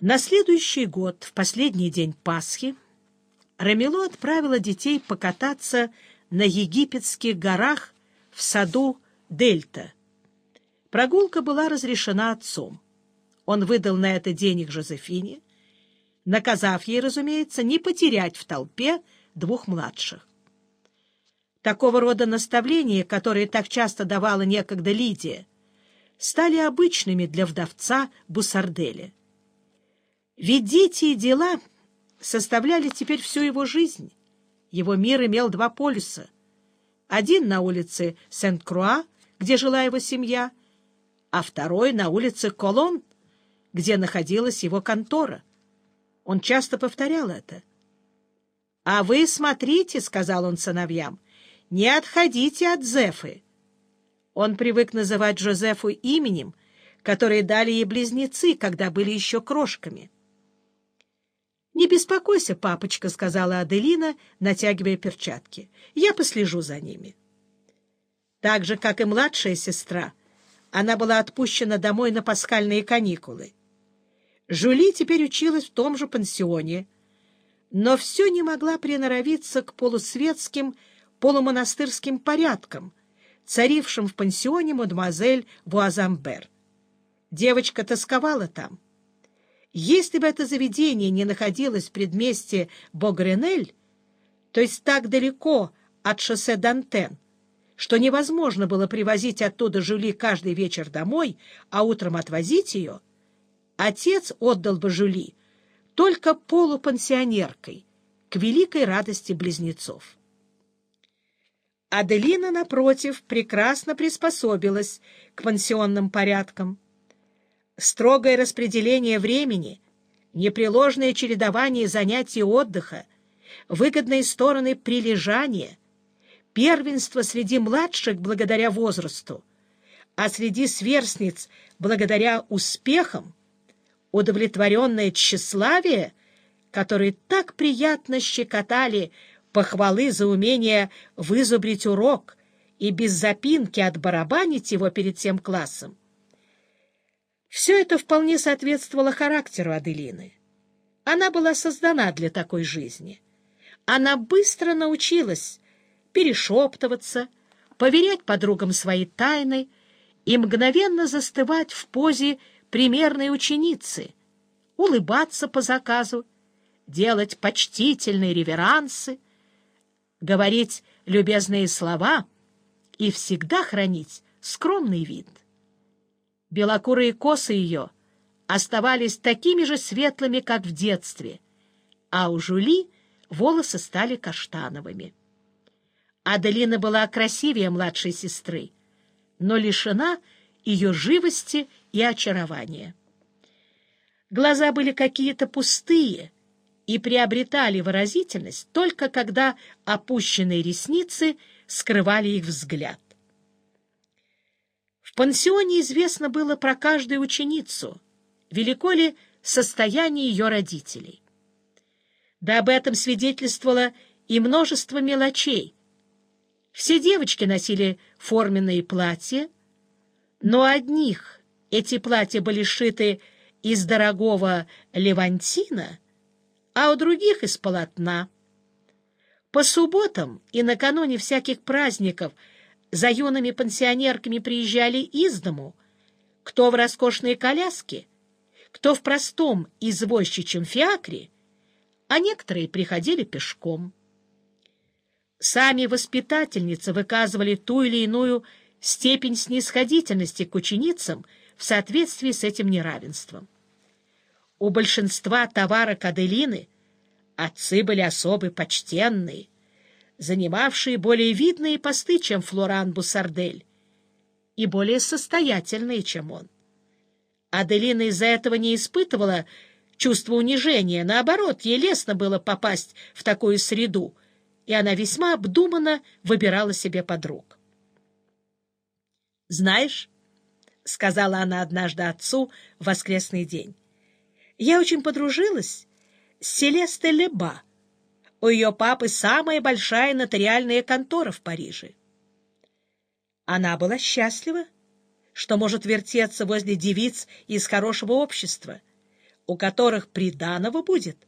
На следующий год, в последний день Пасхи, Рамило отправила детей покататься на египетских горах в саду Дельта. Прогулка была разрешена отцом. Он выдал на это денег Жозефине, наказав ей, разумеется, не потерять в толпе двух младших. Такого рода наставления, которые так часто давала некогда Лидия, стали обычными для вдовца Бусарделя. Ведь дети и дела составляли теперь всю его жизнь. Его мир имел два полюса. Один на улице Сент-Круа, где жила его семья, а второй на улице Колон, где находилась его контора. Он часто повторял это. — А вы смотрите, — сказал он сыновьям, — не отходите от Зефы. Он привык называть Жозефу именем, которое дали ей близнецы, когда были еще крошками. — «Не беспокойся, папочка», — сказала Аделина, натягивая перчатки. «Я послежу за ними». Так же, как и младшая сестра, она была отпущена домой на пасхальные каникулы. Жули теперь училась в том же пансионе, но все не могла приноровиться к полусветским, полумонастырским порядкам, царившим в пансионе мадемуазель Вуазамбер. Девочка тосковала там. Если бы это заведение не находилось в предместе Богренель, то есть так далеко от шоссе Дантен, что невозможно было привозить оттуда Жюли каждый вечер домой, а утром отвозить ее, отец отдал бы Жюли только полупансионеркой, к великой радости близнецов. Аделина, напротив, прекрасно приспособилась к пансионным порядкам строгое распределение времени, непреложное чередование занятий и отдыха, выгодные стороны прилежания, первенство среди младших благодаря возрасту, а среди сверстниц благодаря успехам, удовлетворенное тщеславие, которые так приятно щекотали похвалы за умение вызубрить урок и без запинки отбарабанить его перед всем классом, все это вполне соответствовало характеру Аделины. Она была создана для такой жизни. Она быстро научилась перешептываться, поверять подругам свои тайны и мгновенно застывать в позе примерной ученицы, улыбаться по заказу, делать почтительные реверансы, говорить любезные слова и всегда хранить скромный вид. Белокурые косы ее оставались такими же светлыми, как в детстве, а у Жули волосы стали каштановыми. Аделина была красивее младшей сестры, но лишена ее живости и очарования. Глаза были какие-то пустые и приобретали выразительность только когда опущенные ресницы скрывали их взгляд. В пансионе известно было про каждую ученицу, велико ли состояние ее родителей. Да об этом свидетельствовало и множество мелочей. Все девочки носили форменные платья, но одних эти платья были сшиты из дорогого левантина, а у других — из полотна. По субботам и накануне всяких праздников — за юными пансионерками приезжали из дому, кто в роскошной коляске, кто в простом извозчичьем фиакре, а некоторые приходили пешком. Сами воспитательницы выказывали ту или иную степень снисходительности к ученицам в соответствии с этим неравенством. У большинства товарок Аделины отцы были особы почтенные, занимавшие более видные посты, чем Флоран Бусардель, и более состоятельные, чем он. Аделина из-за этого не испытывала чувства унижения, наоборот, ей лестно было попасть в такую среду, и она весьма обдуманно выбирала себе подруг. «Знаешь», — сказала она однажды отцу в воскресный день, — «я очень подружилась с Селестой Леба, у ее папы самая большая нотариальная контора в Париже. Она была счастлива, что может вертеться возле девиц из хорошего общества, у которых приданого будет